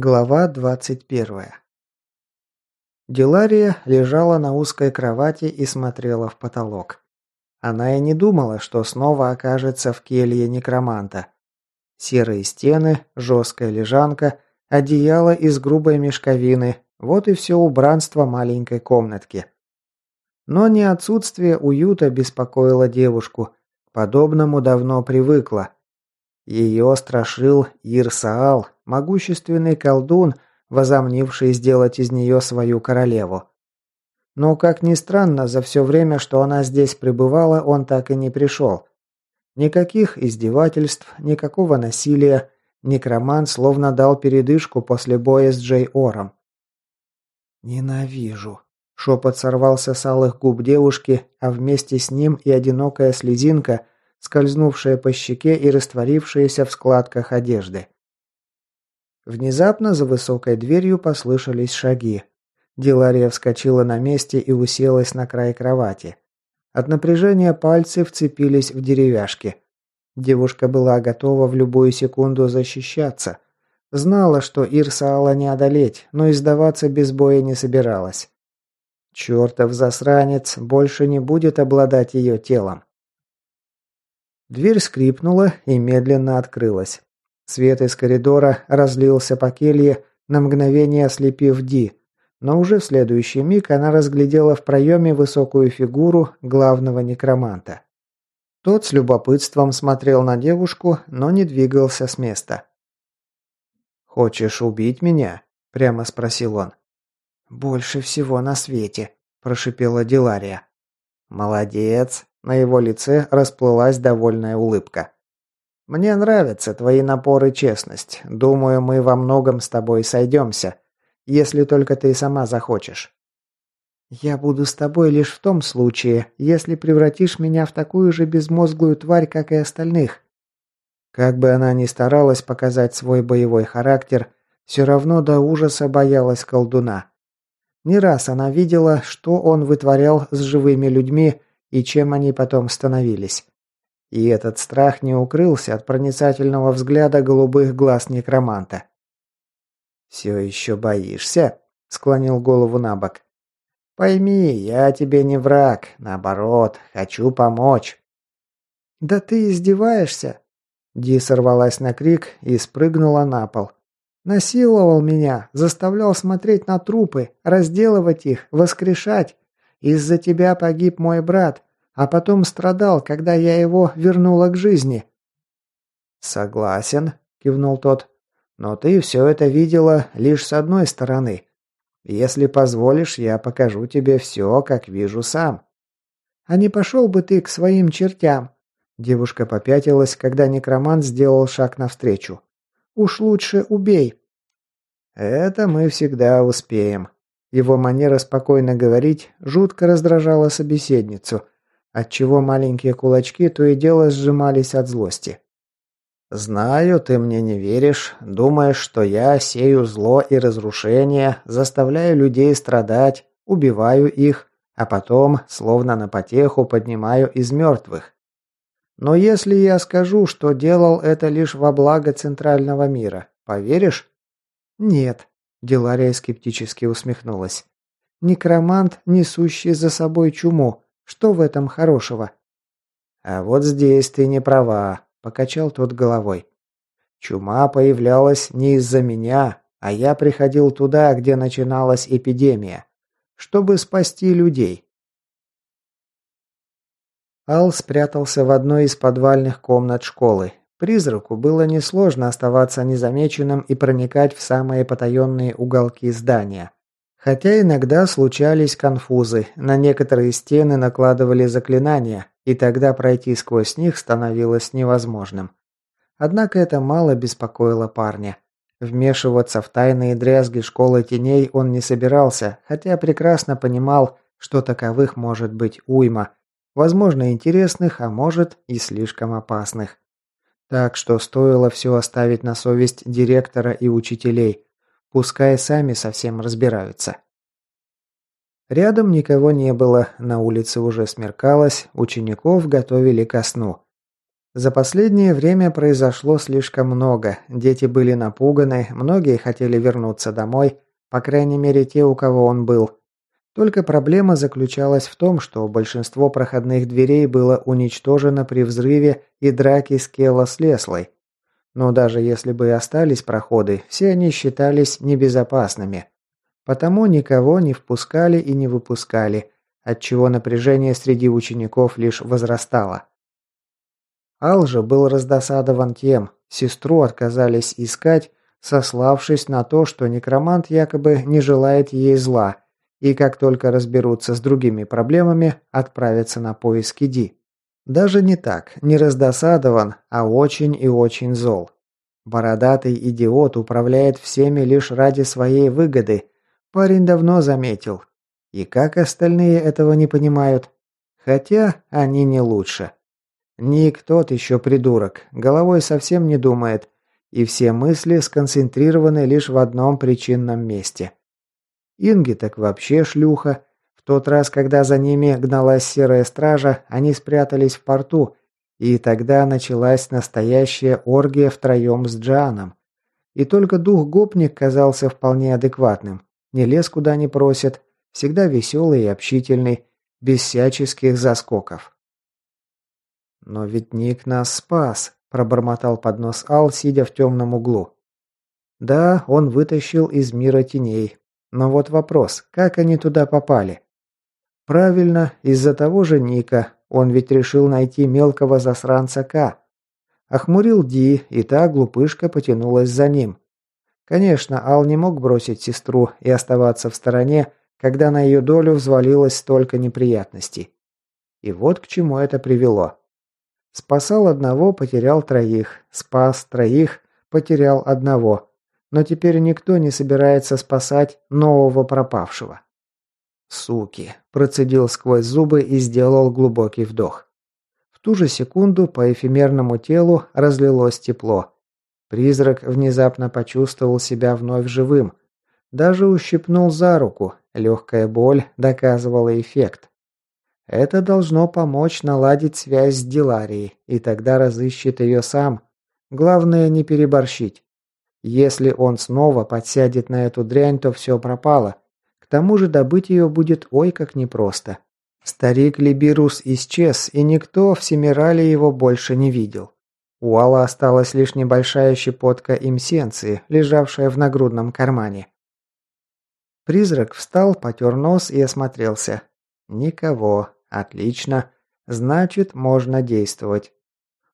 Глава 21. Дилария лежала на узкой кровати и смотрела в потолок. Она и не думала, что снова окажется в келье некроманта. Серые стены, жесткая лежанка, одеяло из грубой мешковины – вот и все убранство маленькой комнатки. Но не отсутствие уюта беспокоило девушку. К подобному давно привыкла. Ее страшил Ирсаал, могущественный колдун, возомнивший сделать из нее свою королеву. Но, как ни странно, за все время, что она здесь пребывала, он так и не пришел. Никаких издевательств, никакого насилия. Некромант словно дал передышку после боя с Джей Ором. «Ненавижу», – шепот сорвался с алых губ девушки, а вместе с ним и одинокая слезинка, скользнувшая по щеке и растворившаяся в складках одежды. Внезапно за высокой дверью послышались шаги. Дилария вскочила на месте и уселась на край кровати. От напряжения пальцы вцепились в деревяшки. Девушка была готова в любую секунду защищаться. Знала, что Ирсаала не одолеть, но и сдаваться без боя не собиралась. Чертов засранец больше не будет обладать ее телом. Дверь скрипнула и медленно открылась. Свет из коридора разлился по келье, на мгновение ослепив Ди, но уже в следующий миг она разглядела в проеме высокую фигуру главного некроманта. Тот с любопытством смотрел на девушку, но не двигался с места. «Хочешь убить меня?» – прямо спросил он. «Больше всего на свете», – прошипела Дилария. «Молодец!» – на его лице расплылась довольная улыбка. Мне нравятся твои напоры и честность. Думаю, мы во многом с тобой сойдемся, если только ты сама захочешь. Я буду с тобой лишь в том случае, если превратишь меня в такую же безмозглую тварь, как и остальных. Как бы она ни старалась показать свой боевой характер, все равно до ужаса боялась колдуна. Не раз она видела, что он вытворял с живыми людьми и чем они потом становились. И этот страх не укрылся от проницательного взгляда голубых глаз некроманта. «Все еще боишься?» – склонил голову на бок. «Пойми, я тебе не враг, наоборот, хочу помочь». «Да ты издеваешься?» Ди сорвалась на крик и спрыгнула на пол. «Насиловал меня, заставлял смотреть на трупы, разделывать их, воскрешать. Из-за тебя погиб мой брат, а потом страдал, когда я его вернула к жизни». «Согласен», – кивнул тот. «Но ты все это видела лишь с одной стороны. Если позволишь, я покажу тебе все, как вижу сам». «А не пошел бы ты к своим чертям?» Девушка попятилась, когда некромант сделал шаг навстречу. «Уж лучше убей». «Это мы всегда успеем». Его манера спокойно говорить жутко раздражала собеседницу – отчего маленькие кулачки то и дело сжимались от злости. «Знаю, ты мне не веришь, думаешь, что я сею зло и разрушение, заставляю людей страдать, убиваю их, а потом, словно на потеху, поднимаю из мертвых. Но если я скажу, что делал это лишь во благо центрального мира, поверишь?» «Нет», – Делария скептически усмехнулась. «Некромант, несущий за собой чуму, что в этом хорошего? А вот здесь ты не права, покачал тот головой. Чума появлялась не из-за меня, а я приходил туда, где начиналась эпидемия, чтобы спасти людей. Ал спрятался в одной из подвальных комнат школы. Призраку было несложно оставаться незамеченным и проникать в самые потаенные уголки здания. Хотя иногда случались конфузы, на некоторые стены накладывали заклинания, и тогда пройти сквозь них становилось невозможным. Однако это мало беспокоило парня. Вмешиваться в тайные дрязги школы теней он не собирался, хотя прекрасно понимал, что таковых может быть уйма, возможно интересных, а может и слишком опасных. Так что стоило все оставить на совесть директора и учителей – Пускай сами совсем разбираются. Рядом никого не было, на улице уже смеркалось, учеников готовили ко сну. За последнее время произошло слишком много. Дети были напуганы, многие хотели вернуться домой, по крайней мере те, у кого он был. Только проблема заключалась в том, что большинство проходных дверей было уничтожено при взрыве и драке с Келла с Леслой. Но даже если бы и остались проходы, все они считались небезопасными. Потому никого не впускали и не выпускали, отчего напряжение среди учеников лишь возрастало. Ал был раздосадован тем, сестру отказались искать, сославшись на то, что некромант якобы не желает ей зла, и как только разберутся с другими проблемами, отправятся на поиски Ди. Даже не так, не раздосадован, а очень и очень зол. Бородатый идиот управляет всеми лишь ради своей выгоды. Парень давно заметил. И как остальные этого не понимают? Хотя они не лучше. Ник тот еще придурок, головой совсем не думает, и все мысли сконцентрированы лишь в одном причинном месте. Инги так вообще шлюха. Тот раз, когда за ними гналась серая стража, они спрятались в порту, и тогда началась настоящая оргия втроем с Джаном. И только дух-гопник казался вполне адекватным. Не лез куда не просит, всегда веселый и общительный, без всяческих заскоков. «Но ведь Ник нас спас», – пробормотал под нос Ал, сидя в темном углу. «Да, он вытащил из мира теней. Но вот вопрос, как они туда попали?» «Правильно, из-за того же Ника. Он ведь решил найти мелкого засранца К. Охмурил Ди, и та глупышка потянулась за ним. Конечно, Ал не мог бросить сестру и оставаться в стороне, когда на ее долю взвалилось столько неприятностей. И вот к чему это привело. Спасал одного, потерял троих. Спас троих, потерял одного. Но теперь никто не собирается спасать нового пропавшего. «Суки!» – процедил сквозь зубы и сделал глубокий вдох. В ту же секунду по эфемерному телу разлилось тепло. Призрак внезапно почувствовал себя вновь живым. Даже ущипнул за руку. Легкая боль доказывала эффект. Это должно помочь наладить связь с Диларией, и тогда разыщет ее сам. Главное не переборщить. Если он снова подсядет на эту дрянь, то все пропало. Тому же добыть ее будет ой как непросто. Старик Либирус исчез, и никто в Семирале его больше не видел. У Алла осталась лишь небольшая щепотка имсенции, лежавшая в нагрудном кармане. Призрак встал, потер нос и осмотрелся. Никого. Отлично. Значит, можно действовать.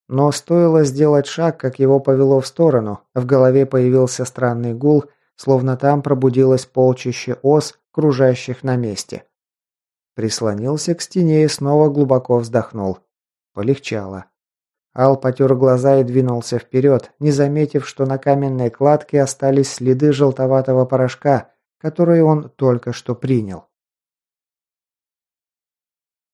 Но стоило сделать шаг, как его повело в сторону. В голове появился странный гул, словно там пробудилось полчище ос, кружащих на месте. Прислонился к стене и снова глубоко вздохнул. Полегчало. Ал потер глаза и двинулся вперед, не заметив, что на каменной кладке остались следы желтоватого порошка, который он только что принял.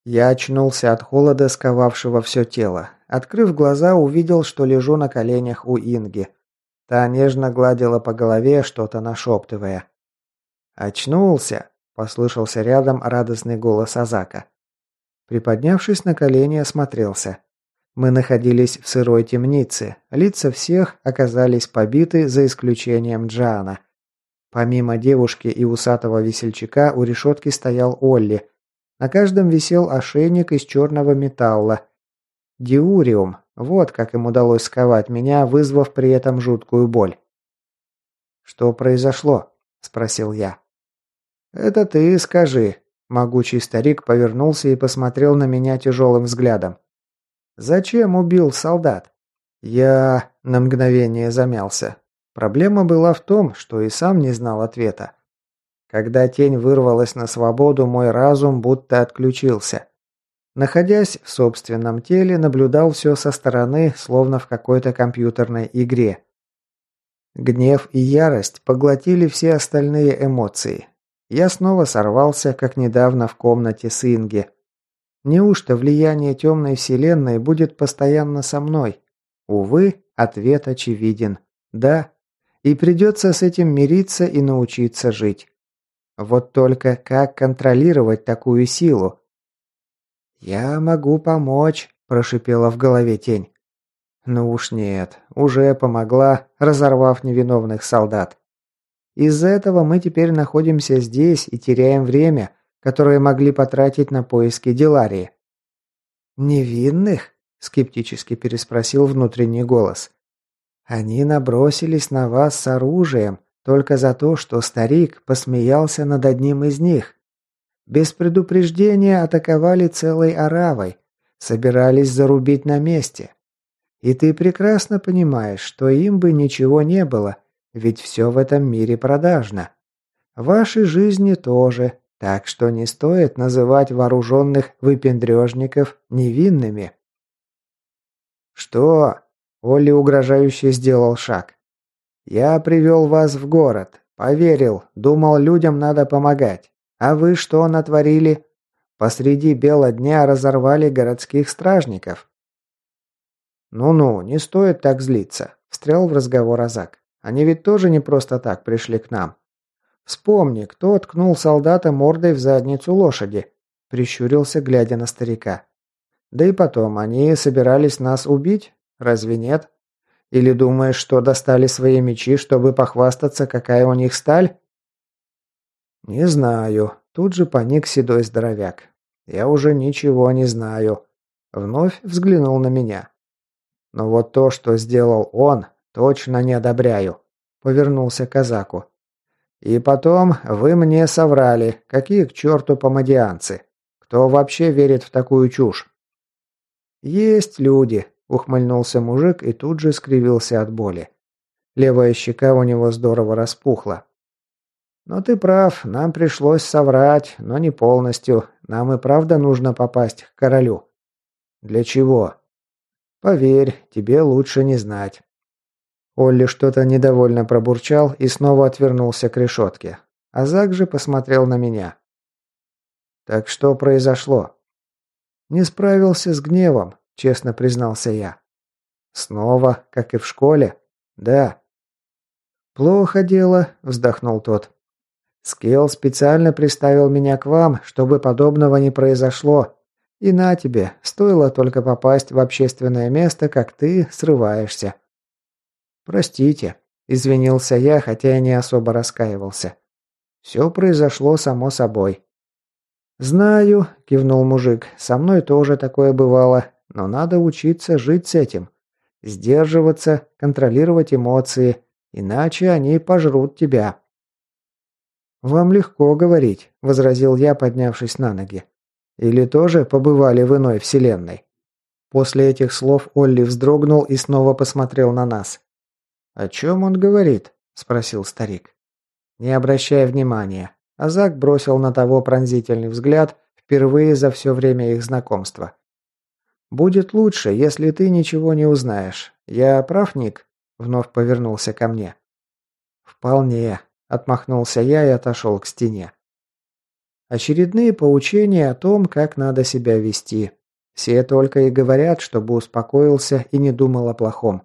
Я очнулся от холода, сковавшего все тело. Открыв глаза, увидел, что лежу на коленях у Инги. Та нежно гладила по голове, что-то нашептывая. «Очнулся!» – послышался рядом радостный голос Азака. Приподнявшись на колени, осмотрелся. Мы находились в сырой темнице. Лица всех оказались побиты, за исключением Джана. Помимо девушки и усатого весельчака, у решетки стоял Олли – на каждом висел ошейник из черного металла. Диуриум. Вот как им удалось сковать меня, вызвав при этом жуткую боль. «Что произошло?» – спросил я. «Это ты скажи». Могучий старик повернулся и посмотрел на меня тяжелым взглядом. «Зачем убил солдат?» Я на мгновение замялся. Проблема была в том, что и сам не знал ответа. Когда тень вырвалась на свободу, мой разум будто отключился. Находясь в собственном теле, наблюдал все со стороны, словно в какой-то компьютерной игре. Гнев и ярость поглотили все остальные эмоции. Я снова сорвался, как недавно в комнате с Инги. Неужто влияние темной вселенной будет постоянно со мной? Увы, ответ очевиден. Да. И придется с этим мириться и научиться жить. Вот только как контролировать такую силу? «Я могу помочь», – прошипела в голове тень. Ну уж нет, уже помогла, разорвав невиновных солдат. Из-за этого мы теперь находимся здесь и теряем время, которое могли потратить на поиски Диларии. «Невинных?» – скептически переспросил внутренний голос. «Они набросились на вас с оружием только за то, что старик посмеялся над одним из них. Без предупреждения атаковали целой оравой, собирались зарубить на месте. И ты прекрасно понимаешь, что им бы ничего не было, ведь все в этом мире продажно. Ваши жизни тоже, так что не стоит называть вооруженных выпендрежников невинными. «Что?» – Олли угрожающе сделал шаг. «Я привел вас в город. Поверил, думал, людям надо помогать. А вы что натворили? Посреди бела дня разорвали городских стражников. «Ну-ну, не стоит так злиться», – встрял в разговор Азак. «Они ведь тоже не просто так пришли к нам. Вспомни, кто ткнул солдата мордой в задницу лошади», – прищурился, глядя на старика. «Да и потом, они собирались нас убить? Разве нет? Или думаешь, что достали свои мечи, чтобы похвастаться, какая у них сталь?» «Не знаю», – тут же поник седой здоровяк. «Я уже ничего не знаю». Вновь взглянул на меня. Но вот то, что сделал он, точно не одобряю», — повернулся к казаку. «И потом вы мне соврали. Какие к черту помадианцы? Кто вообще верит в такую чушь?» «Есть люди», — ухмыльнулся мужик и тут же скривился от боли. Левая щека у него здорово распухла. «Но ты прав, нам пришлось соврать, но не полностью. Нам и правда нужно попасть к королю». «Для чего?» Поверь, тебе лучше не знать. Олли что-то недовольно пробурчал и снова отвернулся к решетке. А Зак же посмотрел на меня. «Так что произошло?» «Не справился с гневом», — честно признался я. «Снова, как и в школе?» «Да». «Плохо дело», — вздохнул тот. «Скелл специально приставил меня к вам, чтобы подобного не произошло. И на тебе, стоило только попасть в общественное место, как ты срываешься. Простите, извинился я, хотя и не особо раскаивался. Все произошло само собой. Знаю, кивнул мужик. Со мной тоже такое бывало, но надо учиться жить с этим. Сдерживаться, контролировать эмоции, иначе они пожрут тебя. Вам легко говорить, возразил я, поднявшись на ноги. Или тоже побывали в иной вселенной?» После этих слов Олли вздрогнул и снова посмотрел на нас. «О чем он говорит?» – спросил старик. Не обращая внимания, Азак бросил на того пронзительный взгляд впервые за все время их знакомства. «Будет лучше, если ты ничего не узнаешь. Я прав, Ник?» – вновь повернулся ко мне. «Вполне», – отмахнулся я и отошел к стене. Очередные поучения о том, как надо себя вести. Все только и говорят, чтобы успокоился и не думал о плохом.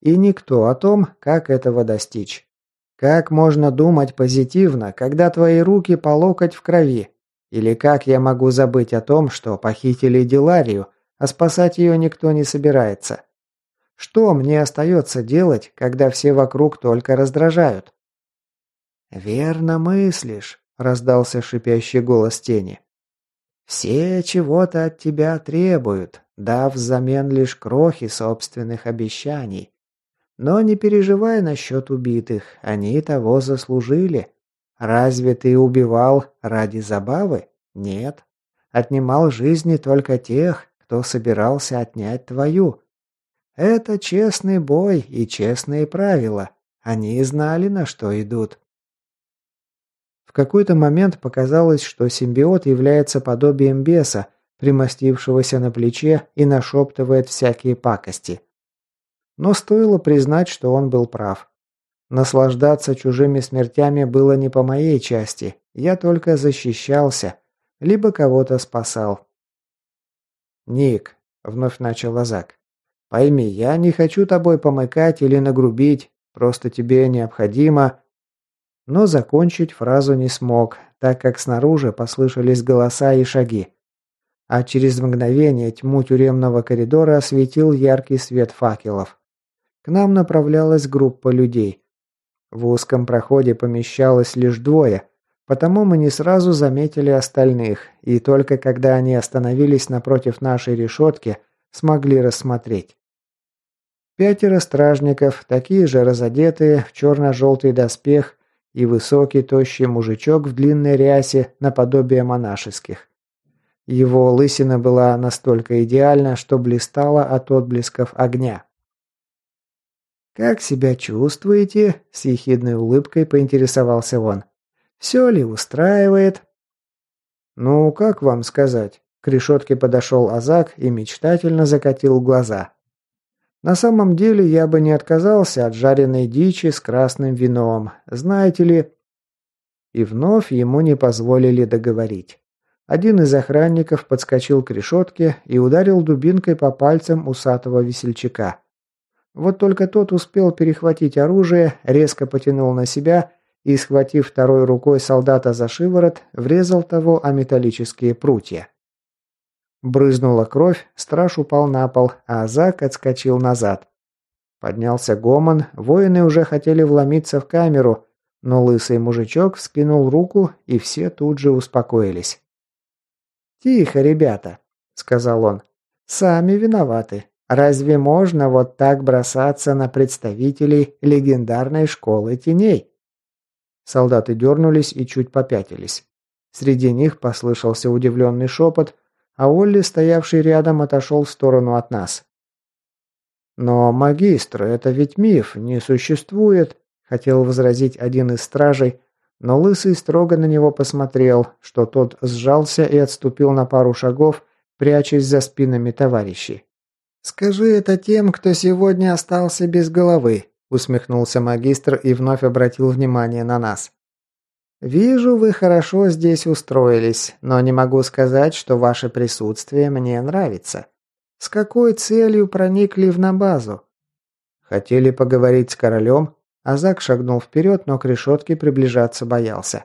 И никто о том, как этого достичь. Как можно думать позитивно, когда твои руки по локоть в крови? Или как я могу забыть о том, что похитили Диларию, а спасать ее никто не собирается? Что мне остается делать, когда все вокруг только раздражают? «Верно мыслишь», раздался шипящий голос тени. Все чего-то от тебя требуют, дав взамен лишь крохи собственных обещаний. Но не переживай насчет убитых, они того заслужили. Разве ты убивал ради забавы? Нет. Отнимал жизни только тех, кто собирался отнять твою. Это честный бой и честные правила. Они знали, на что идут. В какой-то момент показалось, что симбиот является подобием беса, примостившегося на плече и нашептывает всякие пакости. Но стоило признать, что он был прав. Наслаждаться чужими смертями было не по моей части, я только защищался, либо кого-то спасал. «Ник», — вновь начал Азак, — «пойми, я не хочу тобой помыкать или нагрубить, просто тебе необходимо...» но закончить фразу не смог, так как снаружи послышались голоса и шаги. а через мгновение тьму тюремного коридора осветил яркий свет факелов. К нам направлялась группа людей. В узком проходе помещалось лишь двое, потому мы не сразу заметили остальных, и только когда они остановились напротив нашей решетки, смогли рассмотреть. Пятеро стражников, такие же разодетые, в черно-желтый доспех и высокий тощий мужичок в длинной рясе наподобие монашеских. Его лысина была настолько идеальна, что блистала от отблесков огня. «Как себя чувствуете?» – с ехидной улыбкой поинтересовался он. «Все ли устраивает?» «Ну, как вам сказать?» К решетке подошел Азак и мечтательно закатил глаза. «На самом деле я бы не отказался от жареной дичи с красным вином. Знаете ли...» И вновь ему не позволили договорить. Один из охранников подскочил к решетке и ударил дубинкой по пальцам усатого весельчака. Вот только тот успел перехватить оружие, резко потянул на себя и, схватив второй рукой солдата за шиворот, врезал того о металлические прутья. Брызнула кровь, страж упал на пол, а Зак отскочил назад. Поднялся гомон, воины уже хотели вломиться в камеру, но лысый мужичок вскинул руку, и все тут же успокоились. «Тихо, ребята», — сказал он. «Сами виноваты. Разве можно вот так бросаться на представителей легендарной школы теней?» Солдаты дернулись и чуть попятились. Среди них послышался удивленный шепот, а Олли, стоявший рядом, отошел в сторону от нас. «Но, магистр, это ведь миф, не существует», — хотел возразить один из стражей, но Лысый строго на него посмотрел, что тот сжался и отступил на пару шагов, прячась за спинами товарищей. «Скажи это тем, кто сегодня остался без головы», усмехнулся магистр и вновь обратил внимание на нас. «Вижу, вы хорошо здесь устроились, но не могу сказать, что ваше присутствие мне нравится. С какой целью проникли в набазу?» «Хотели поговорить с королем?» Азак шагнул вперед, но к решетке приближаться боялся.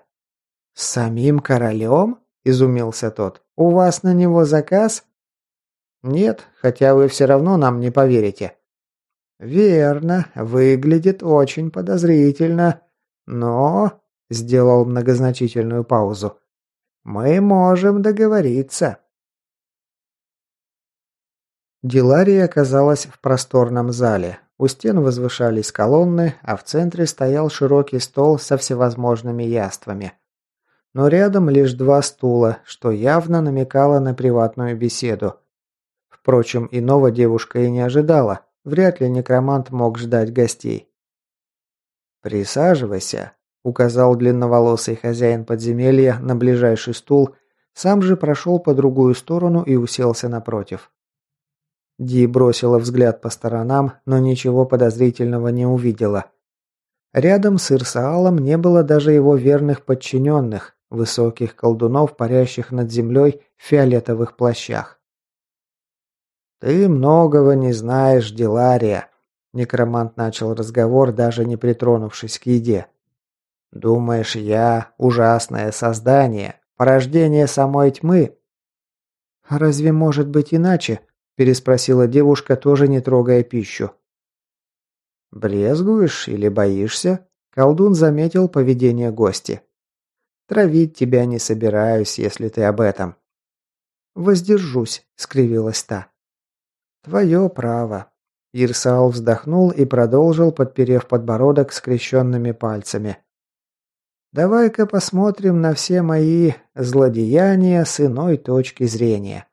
«С самим королем?» – изумился тот. «У вас на него заказ?» «Нет, хотя вы все равно нам не поверите». «Верно, выглядит очень подозрительно, но...» – сделал многозначительную паузу. «Мы можем договориться». Дилария оказалась в просторном зале. У стен возвышались колонны, а в центре стоял широкий стол со всевозможными яствами. Но рядом лишь два стула, что явно намекало на приватную беседу. Впрочем, иного девушка и не ожидала. Вряд ли некромант мог ждать гостей. «Присаживайся», — указал длинноволосый хозяин подземелья на ближайший стул, сам же прошел по другую сторону и уселся напротив. Ди бросила взгляд по сторонам, но ничего подозрительного не увидела. Рядом с Ирсаалом не было даже его верных подчиненных, высоких колдунов, парящих над землей в фиолетовых плащах. «Ты многого не знаешь, Дилария», — некромант начал разговор, даже не притронувшись к еде. «Думаешь, я ужасное создание, порождение самой тьмы?» «Разве может быть иначе?» переспросила девушка, тоже не трогая пищу. «Брезгуешь или боишься?» Колдун заметил поведение гости. «Травить тебя не собираюсь, если ты об этом». «Воздержусь», — скривилась та. «Твое право». Ирсаал вздохнул и продолжил, подперев подбородок скрещенными пальцами. «Давай-ка посмотрим на все мои злодеяния с иной точки зрения.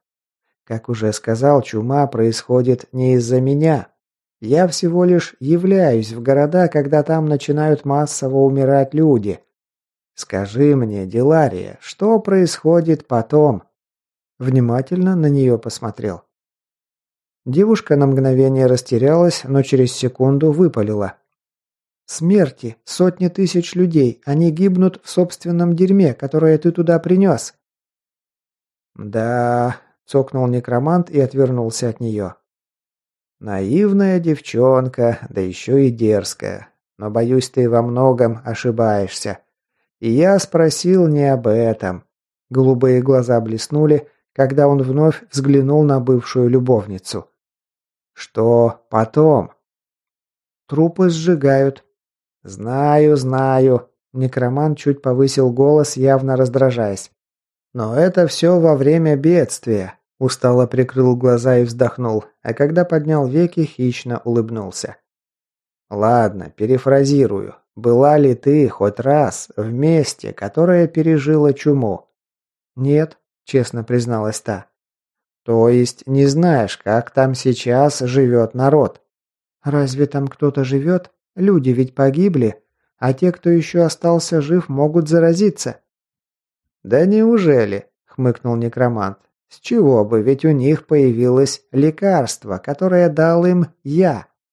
Как уже сказал, чума происходит не из-за меня. Я всего лишь являюсь в города, когда там начинают массово умирать люди. Скажи мне, Дилария, что происходит потом?» Внимательно на нее посмотрел. Девушка на мгновение растерялась, но через секунду выпалила. «Смерти. Сотни тысяч людей. Они гибнут в собственном дерьме, которое ты туда принес». «Да, цокнул некромант и отвернулся от нее. Наивная девчонка, да еще и дерзкая. Но, боюсь, ты во многом ошибаешься. И я спросил не об этом. Голубые глаза блеснули, когда он вновь взглянул на бывшую любовницу. «Что потом?» «Трупы сжигают». «Знаю, знаю», – некроман чуть повысил голос, явно раздражаясь. «Но это все во время бедствия», – устало прикрыл глаза и вздохнул, а когда поднял веки, хищно улыбнулся. «Ладно, перефразирую. Была ли ты хоть раз в месте, которое пережило чуму?» «Нет», – честно призналась та. «То есть не знаешь, как там сейчас живет народ?» «Разве там кто-то живет? Люди ведь погибли, а те, кто еще остался жив, могут заразиться». «Да неужели?» – хмыкнул некромант. «С чего бы, ведь у них появилось лекарство, которое дал им я».